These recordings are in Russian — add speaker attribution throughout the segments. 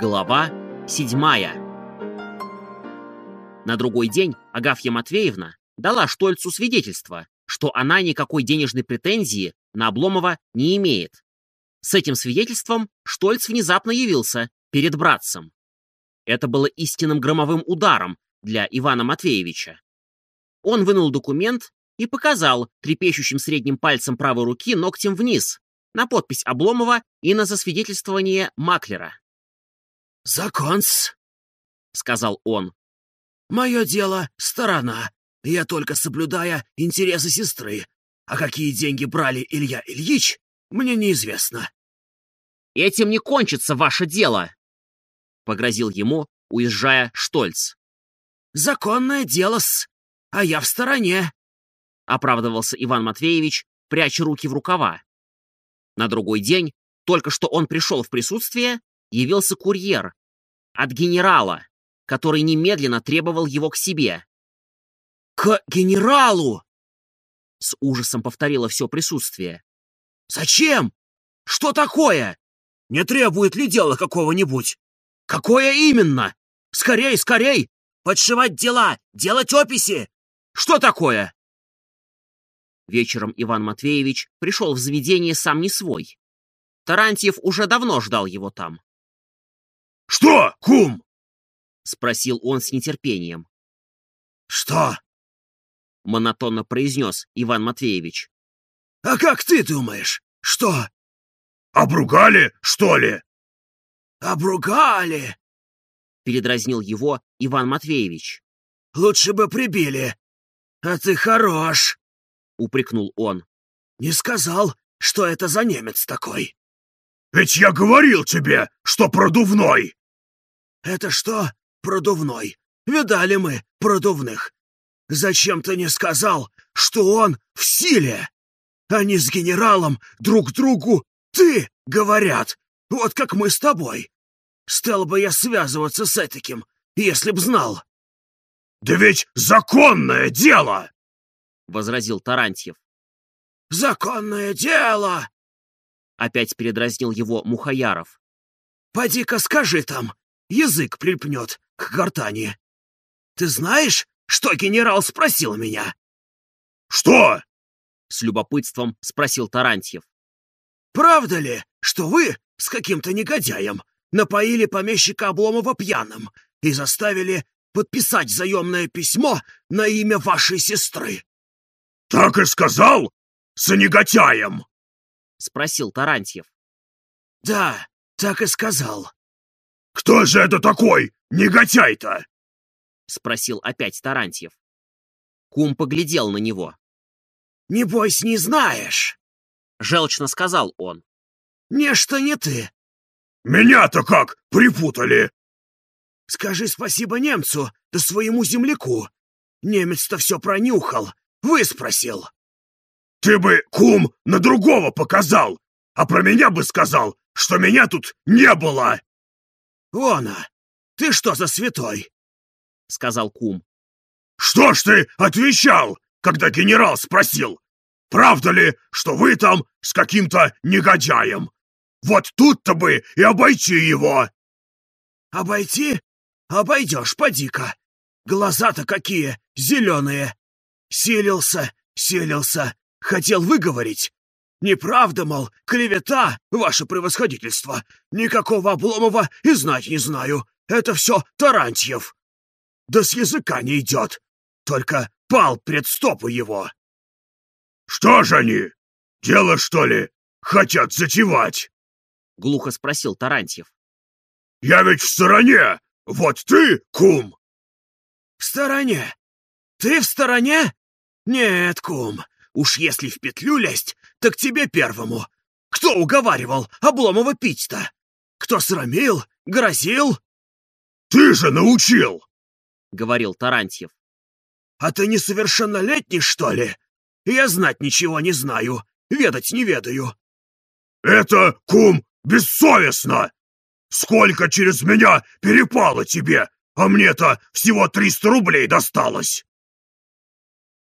Speaker 1: Глава седьмая На другой день Агафья Матвеевна дала Штольцу свидетельство, что она никакой денежной претензии на Обломова не имеет. С этим свидетельством Штольц внезапно явился перед братцем. Это было истинным громовым ударом для Ивана Матвеевича. Он вынул документ и показал трепещущим средним пальцем правой руки ногтем вниз, на подпись Обломова и на засвидетельствование Маклера.
Speaker 2: «Законс», — сказал он. «Мое дело — сторона. Я только соблюдая интересы сестры. А какие деньги брали Илья Ильич, мне неизвестно».
Speaker 1: «Этим не кончится ваше дело», — погрозил ему, уезжая Штольц.
Speaker 2: «Законное дело-с, а я в стороне», — оправдывался Иван Матвеевич, пряча руки в рукава.
Speaker 1: На другой день, только что он пришел в присутствие, явился курьер от генерала, который немедленно требовал его к себе.
Speaker 2: «К генералу!»
Speaker 1: С ужасом повторило все присутствие.
Speaker 2: «Зачем? Что такое? Не требует ли дело какого-нибудь? Какое именно? Скорей, скорей! Подшивать дела, делать описи! Что такое?»
Speaker 1: Вечером Иван Матвеевич пришел в заведение сам не свой. Тарантьев уже давно ждал его там.
Speaker 3: «Что, кум?»
Speaker 1: — спросил он с нетерпением.
Speaker 2: «Что?»
Speaker 1: — монотонно произнес Иван Матвеевич.
Speaker 2: «А как ты думаешь? Что?»
Speaker 3: «Обругали, что ли?»
Speaker 2: «Обругали!»
Speaker 1: — передразнил его Иван Матвеевич.
Speaker 2: «Лучше бы прибили. А ты хорош!»
Speaker 1: — упрекнул он.
Speaker 2: «Не сказал, что это за немец такой».
Speaker 3: «Ведь я говорил тебе, что продувной!»
Speaker 2: «Это что, продувной? Видали мы продувных. Зачем ты не сказал, что он в силе? Они с генералом друг другу «ты» говорят, вот как мы с тобой. Стал бы я связываться с этаким, если б знал».
Speaker 3: «Да ведь законное дело!»
Speaker 1: — возразил Тарантьев.
Speaker 2: «Законное дело!»
Speaker 1: Опять передразнил его Мухаяров.
Speaker 2: «Поди-ка скажи там, язык прильпнет к гортани. Ты знаешь, что генерал спросил меня?»
Speaker 3: «Что?»
Speaker 1: — с любопытством спросил Тарантьев.
Speaker 2: «Правда ли, что вы с каким-то негодяем напоили помещика Обломова пьяным и заставили подписать заемное письмо на имя вашей сестры?»
Speaker 3: «Так и сказал? С негодяем?»
Speaker 1: — спросил Тарантьев.
Speaker 2: «Да, так и сказал.
Speaker 3: «Кто же это такой, негодяй-то?»
Speaker 1: — спросил опять Тарантьев. Кум поглядел на него.
Speaker 2: «Небось, не знаешь?»
Speaker 1: — желчно сказал он.
Speaker 2: «Нечто не ты».
Speaker 3: «Меня-то как припутали?»
Speaker 2: «Скажи спасибо немцу, да своему земляку. Немец-то все пронюхал, выспросил».
Speaker 3: «Ты бы, кум, на другого показал, а про меня бы сказал, что меня тут не было!»
Speaker 2: «Она, ты что за святой?»
Speaker 1: — сказал кум.
Speaker 3: «Что ж ты отвечал, когда генерал спросил, правда ли, что вы там с каким-то негодяем? Вот тут-то бы и обойти его!»
Speaker 2: «Обойти? Обойдешь, поди-ка! Глаза-то какие, зеленые! Силился, силился, хотел выговорить, Неправда, мол, клевета, ваше превосходительство. Никакого Обломова и знать не знаю. Это все Тарантьев. Да с языка не идет. Только пал пред стопы его.
Speaker 3: Что же они? Дело, что ли, хотят затевать?
Speaker 1: Глухо спросил Тарантьев.
Speaker 3: Я ведь в стороне. Вот ты, кум.
Speaker 2: В стороне? Ты в стороне? Нет, кум, уж если в петлю лезть, так тебе первому. Кто уговаривал Обломова пить-то? Кто срамил, грозил?
Speaker 3: Ты же научил, —
Speaker 1: говорил Тарантьев.
Speaker 2: А ты несовершеннолетний, что ли? Я знать ничего не знаю, ведать не ведаю.
Speaker 3: Это, кум, бессовестно. Сколько через меня перепало тебе, а мне-то всего триста рублей досталось.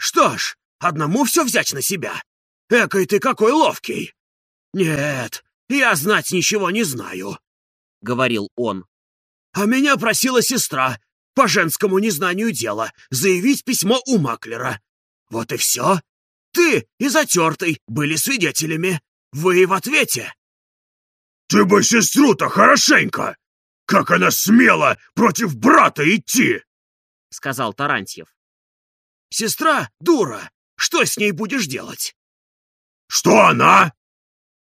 Speaker 2: Что ж, одному все взять на себя. Экой ты какой ловкий! Нет, я знать ничего не знаю.
Speaker 1: — говорил он.
Speaker 4: «А меня просила сестра по женскому незнанию дела заявить письмо у маклера. Вот и все. Ты и Затертый были свидетелями. Вы в ответе».
Speaker 2: «Ты бы сестру-то хорошенько! Как она смела против брата идти!»
Speaker 1: — сказал Тарантьев.
Speaker 4: «Сестра дура. Что с ней будешь делать?»
Speaker 2: «Что она?»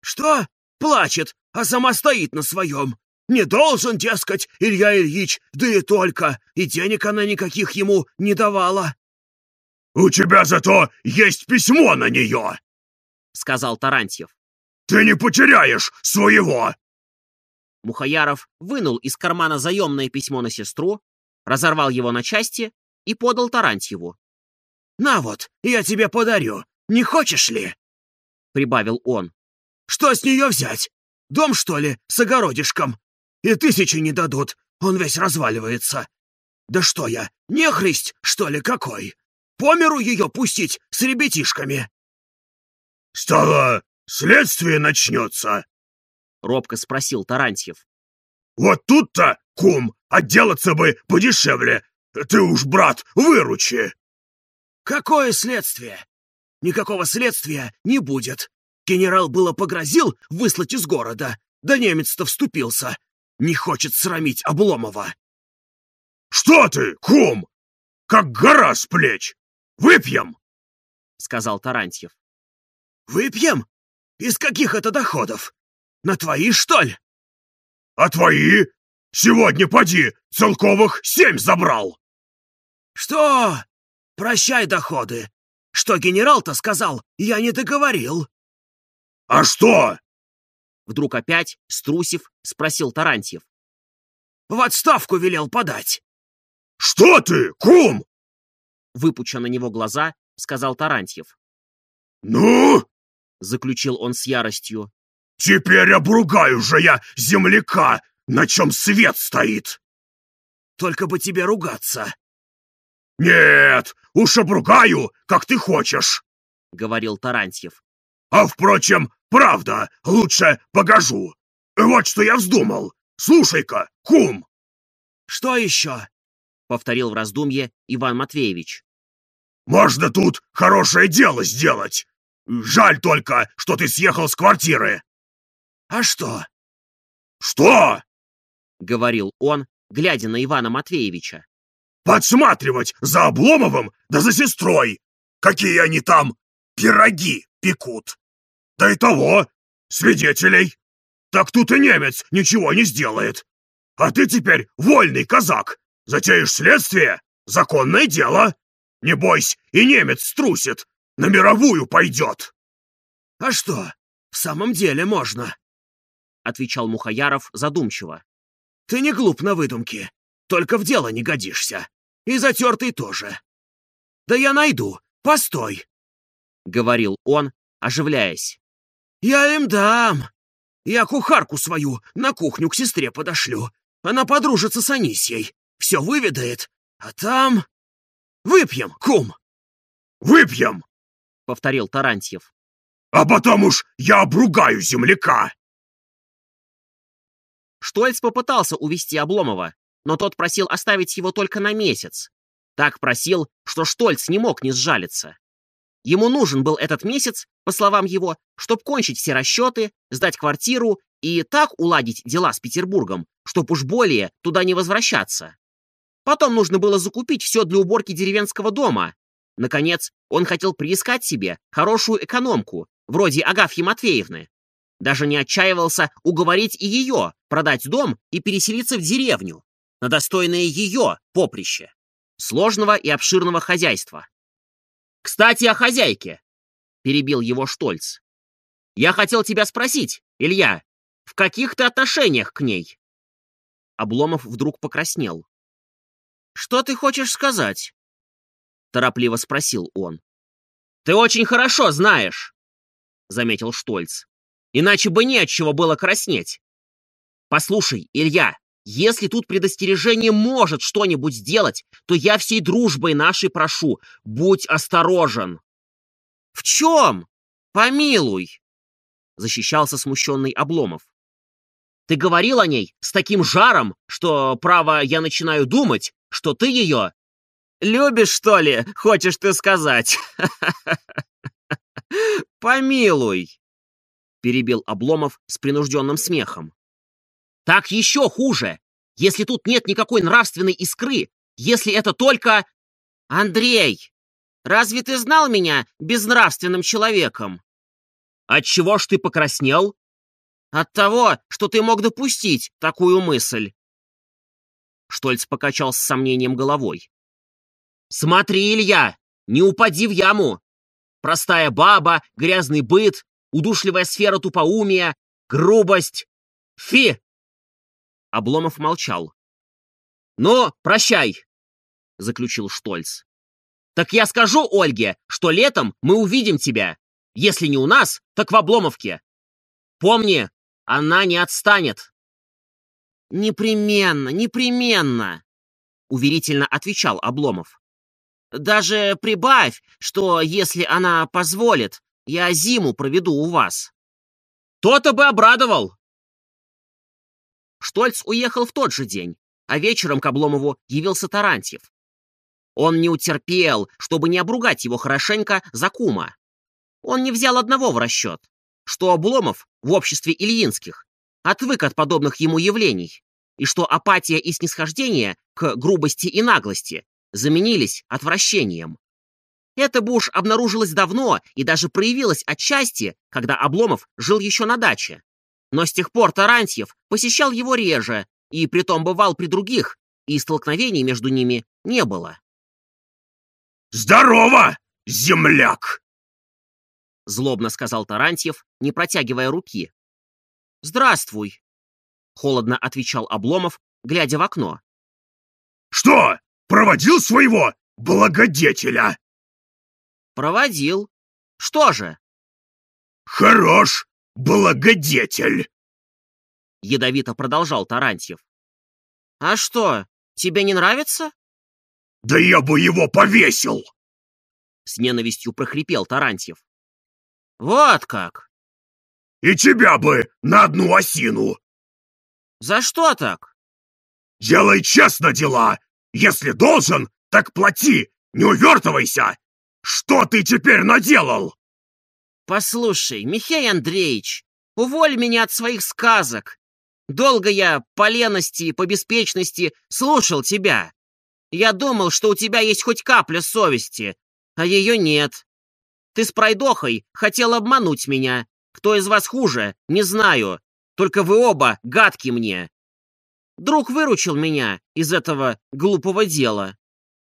Speaker 4: «Что? Плачет, а сама стоит на своем. Не должен, дескать, Илья Ильич, да и только, и денег она никаких ему не давала».
Speaker 2: «У тебя зато есть письмо на нее!»
Speaker 1: — сказал Тарантьев.
Speaker 2: «Ты не потеряешь своего!»
Speaker 1: Мухаяров вынул из кармана заемное письмо на сестру, разорвал его на части и подал Тарантьеву.
Speaker 4: «На вот, я тебе подарю, не хочешь ли?» — прибавил он. «Что с нее взять? Дом, что ли, с огородишком? И тысячи не дадут, он весь разваливается. Да что я, нехристь, что ли, какой? По миру ее пустить с ребятишками?»
Speaker 2: «Стало, следствие начнется?»
Speaker 1: — робко спросил Тарантьев.
Speaker 2: «Вот тут-то, кум, отделаться бы подешевле. Ты уж, брат, выручи!»
Speaker 4: «Какое следствие? Никакого следствия не будет. Генерал было погрозил выслать из города, да немец-то вступился. Не хочет срамить Обломова».
Speaker 2: «Что ты, кум? Как гора с плеч! Выпьем!»
Speaker 1: — сказал Тарантьев.
Speaker 4: «Выпьем? Из каких это доходов? На твои, что ли?»
Speaker 2: «А твои? Сегодня, поди, целковых семь забрал!»
Speaker 4: «Что? Прощай доходы. Что генерал-то сказал, я не договорил».
Speaker 2: «А что?»
Speaker 1: Вдруг опять, струсив, спросил Тарантьев.
Speaker 4: «В отставку велел подать».
Speaker 2: «Что ты, кум?»
Speaker 1: Выпуча на него глаза, сказал Тарантьев.
Speaker 2: «Ну?»
Speaker 1: Заключил он с яростью.
Speaker 2: «Теперь обругаю же я земляка, на чем свет стоит!»
Speaker 4: «Только бы тебе ругаться!»
Speaker 2: «Нет, уж обругаю, как ты хочешь!»
Speaker 1: — говорил Тарантьев.
Speaker 2: «А, впрочем, правда, лучше погожу. Вот что я вздумал. Слушай-ка, кум!»
Speaker 4: «Что еще?»
Speaker 1: — повторил в раздумье Иван Матвеевич.
Speaker 2: «Можно тут хорошее дело сделать. Жаль только, что ты съехал с квартиры».
Speaker 4: «А что?»
Speaker 2: «Что?»
Speaker 1: — говорил он, глядя на Ивана Матвеевича.
Speaker 2: «Подсматривать за Обломовым да за сестрой! Какие они там пироги пекут! Да и того, свидетелей! Так тут и немец ничего не сделает! А ты теперь вольный казак! Затеешь следствие? Законное дело! Не бойся, и немец струсит! На мировую пойдет!»
Speaker 4: «А что, в самом деле можно?»
Speaker 1: — отвечал Мухаяров задумчиво.
Speaker 4: «Ты не глуп на выдумки, только в дело не годишься. И затертый тоже. Да я найду, постой!» — говорил он, оживляясь. «Я им дам. Я кухарку свою на кухню к сестре подошлю. Она подружится с Анисьей, все выведает, а там... Выпьем, кум!»
Speaker 2: «Выпьем!»
Speaker 1: — повторил Тарантьев.
Speaker 2: «А потом уж я обругаю земляка!»
Speaker 1: Штольц попытался увести Обломова, но тот просил оставить его только на месяц. Так просил, что Штольц не мог не сжалиться. Ему нужен был этот месяц, по словам его, чтобы кончить все расчеты, сдать квартиру и так уладить дела с Петербургом, чтоб уж более туда не возвращаться. Потом нужно было закупить все для уборки деревенского дома. Наконец, он хотел приискать себе хорошую экономку, вроде Агафьи Матвеевны. Даже не отчаивался уговорить и ее продать дом и переселиться в деревню, на достойное ее поприще, сложного и обширного хозяйства. «Кстати, о хозяйке!» — перебил его Штольц. «Я хотел тебя спросить, Илья, в каких ты отношениях к ней?» Обломов вдруг покраснел. «Что ты хочешь сказать?» — торопливо спросил он. «Ты очень хорошо знаешь», — заметил Штольц. «Иначе бы не от чего было краснеть. Послушай, Илья, если тут предостережение может что-нибудь сделать, то я всей дружбой нашей прошу, будь осторожен». «В чем? Помилуй!» — защищался смущенный Обломов. Ты говорил о ней с таким жаром, что, право, я начинаю думать, что ты ее... Любишь, что ли, хочешь ты сказать? Помилуй, перебил Обломов с принужденным смехом. Так еще хуже, если тут нет никакой нравственной искры, если это только... Андрей, разве ты знал меня безнравственным человеком? Отчего ж ты покраснел? От того, что ты мог допустить такую мысль. Штольц покачал с сомнением головой. Смотри, Илья, не упади в яму. Простая баба, грязный быт, удушливая сфера тупоумия, грубость. Фи! Обломов молчал. «Ну, прощай!» — заключил Штольц. «Так я скажу Ольге, что летом мы увидим тебя. Если не у нас, так в Обломовке. Помни, она не отстанет!» «Непременно, непременно!» — уверительно отвечал Обломов. «Даже прибавь, что если она позволит, я зиму проведу у вас». «То-то бы обрадовал!» Штольц уехал в тот же день, а вечером к Обломову явился Тарантьев. Он не утерпел, чтобы не обругать его хорошенько за кума. Он не взял одного в расчет, что Обломов в обществе Ильинских отвык от подобных ему явлений, и что апатия и снисхождение к грубости и наглости заменились отвращением. Это бы уж обнаружилось давно и даже проявилось отчасти, когда Обломов жил еще на даче. Но с тех пор Тарантьев посещал его реже, и притом бывал при других, и столкновений между ними не было.
Speaker 2: «Здорово, земляк!»
Speaker 1: Злобно сказал Тарантьев, не протягивая руки. «Здравствуй!» Холодно отвечал Обломов, глядя в окно.
Speaker 2: «Что, проводил своего благодетеля?»
Speaker 1: «Проводил. Что же?»
Speaker 2: «Хорош благодетель!»
Speaker 1: Ядовито продолжал Тарантьев. «А что, тебе не нравится?»
Speaker 2: «Да я бы его повесил!»
Speaker 1: С ненавистью прохрипел Тарантьев. «Вот как!»
Speaker 2: «И тебя бы на одну осину!»
Speaker 1: «За что так?»
Speaker 2: «Делай честно дела! Если должен, так плати! Не увертывайся! Что ты теперь наделал?»
Speaker 1: «Послушай, Михей Андреевич, уволь меня от своих сказок. Долго я по лености, по беспечности слушал тебя. Я думал, что у тебя есть хоть капля совести, а ее нет. Ты с пройдохой хотел обмануть меня. Кто из вас хуже, не знаю. Только вы оба гадки мне. Друг выручил меня из этого глупого дела.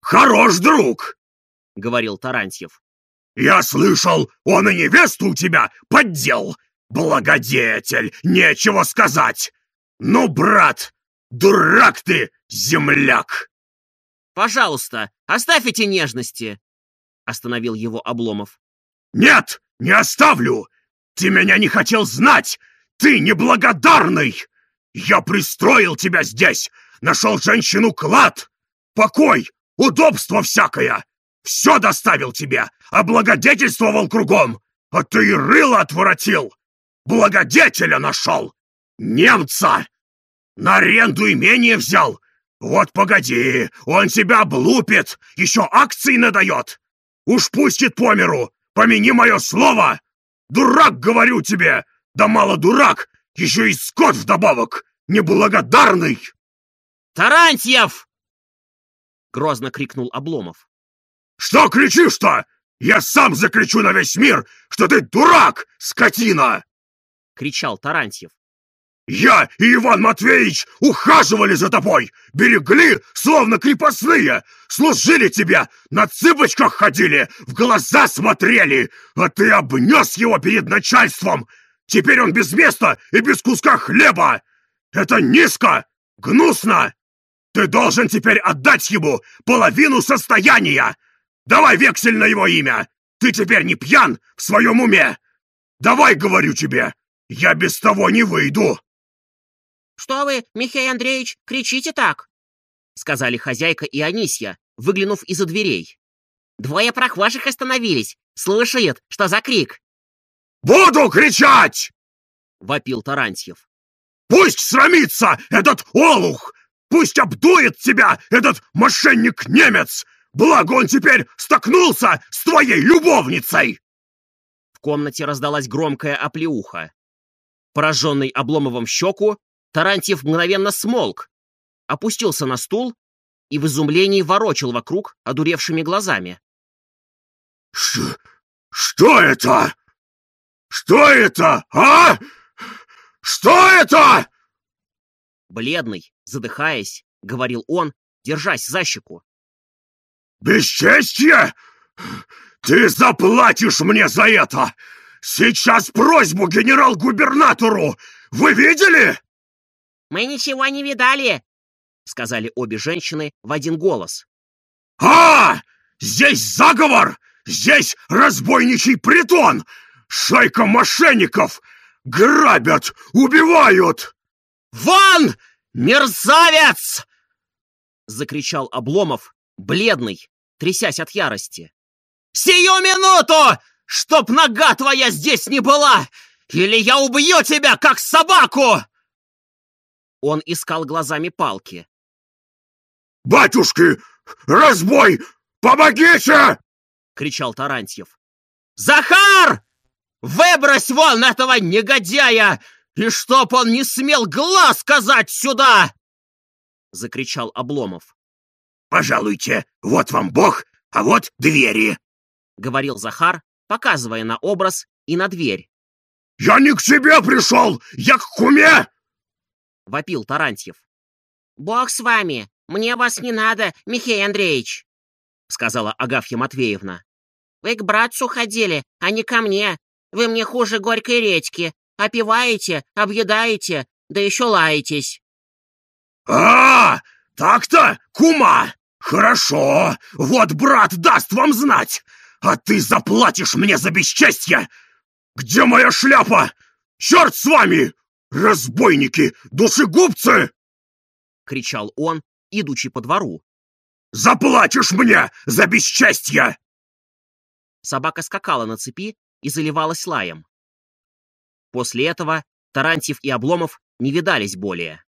Speaker 2: «Хорош друг!» — говорил
Speaker 1: Тарантьев.
Speaker 2: «Я слышал, он и невесту у тебя поддел. Благодетель, нечего сказать. Ну, брат, дурак ты, земляк!»
Speaker 1: «Пожалуйста, оставь эти нежности!» — остановил его Обломов.
Speaker 2: «Нет, не оставлю! Ты меня не хотел знать! Ты неблагодарный! Я пристроил тебя здесь, нашел женщину-клад, покой, удобство всякое! Все доставил тебе, облагодетельствовал кругом, а ты и рыло отворотил! Благодетеля нашел! Немца! На аренду имение взял! Вот погоди, он тебя облупит, еще акции надает! Уж пустит по миру, помяни мое слово! Дурак, говорю тебе! Да мало дурак, еще и скот вдобавок! Неблагодарный!»
Speaker 1: «Тарантьев!» — грозно крикнул Обломов.
Speaker 2: «Что кричишь-то? Я сам закричу на весь мир, что ты дурак, скотина!» — кричал Тарантьев. «Я и Иван Матвеевич ухаживали за тобой, берегли, словно крепостные, служили тебе, на цыпочках ходили, в глаза смотрели, а ты обнес его перед начальством. Теперь он без места и без куска хлеба. Это низко, гнусно. Ты должен теперь отдать ему половину состояния. Давай вексель на его имя. Ты теперь не пьян в своем уме. Давай, говорю тебе, я без того не выйду.
Speaker 1: «Что вы, Михей Андреевич, кричите так?» — сказали хозяйка и Анисья, выглянув из-за дверей. «Двое прохвашек остановились, слушают, что за крик».
Speaker 2: «Буду кричать!»
Speaker 1: — вопил Тарантьев.
Speaker 2: Пусть срамится этот олух! Пусть обдует тебя этот мошенник-немец! Благо он теперь столкнулся с твоей любовницей!»
Speaker 1: В комнате раздалась громкая оплеуха. Пораженный Обломовым щеку, Тарантьев мгновенно смолк, опустился на стул и в изумлении ворочил вокруг одуревшими глазами.
Speaker 2: Ш «Что это? Что это, а? Что это?»
Speaker 1: Бледный, задыхаясь, говорил он, держась за щеку.
Speaker 2: «Бесчестье? Ты заплатишь мне за это! Сейчас просьбу генерал-губернатору! Вы видели?»
Speaker 1: «Мы ничего не видали!» — сказали обе женщины в один голос.
Speaker 2: «А! Здесь заговор! Здесь разбойничий притон! Шайка мошенников! Грабят! Убивают!»
Speaker 1: «Вон! Мерзавец!» — закричал Обломов, бледный, трясясь от ярости. «Сию минуту! Чтоб нога твоя здесь не была! Или я убью тебя, как собаку!» Он искал глазами палки.
Speaker 2: «Батюшки! Разбой! Помогите!»
Speaker 1: — кричал Тарантьев. «Захар! Выбрось вон этого негодяя! И чтоб он не смел глаз сказать сюда!» — закричал Обломов.
Speaker 2: «Пожалуйте, вот вам Бог, а вот двери!»
Speaker 1: — говорил Захар, показывая на образ и на дверь.
Speaker 2: «Я не к тебе пришел, я к куме!»
Speaker 1: — вопил Тарантьев. «Бог с вами, мне вас не надо, Михей Андреевич!» — сказала Агафья Матвеевна. «Вы к братцу ходили, а не ко мне. Вы мне хуже горькой редьки. Опиваете, объедаете, да еще лаетесь».
Speaker 2: «А, так-то, кума! Хорошо, вот брат даст вам знать, а ты заплатишь мне за бесчестье! Где моя шляпа? Черт с вами, разбойники, душегубцы!»
Speaker 1: — кричал он, идучи по двору.
Speaker 2: «Заплатишь мне за бесчестье!»
Speaker 1: Собака скакала на цепи и заливалась лаем. После этого Тарантьев и Обломов не видались более.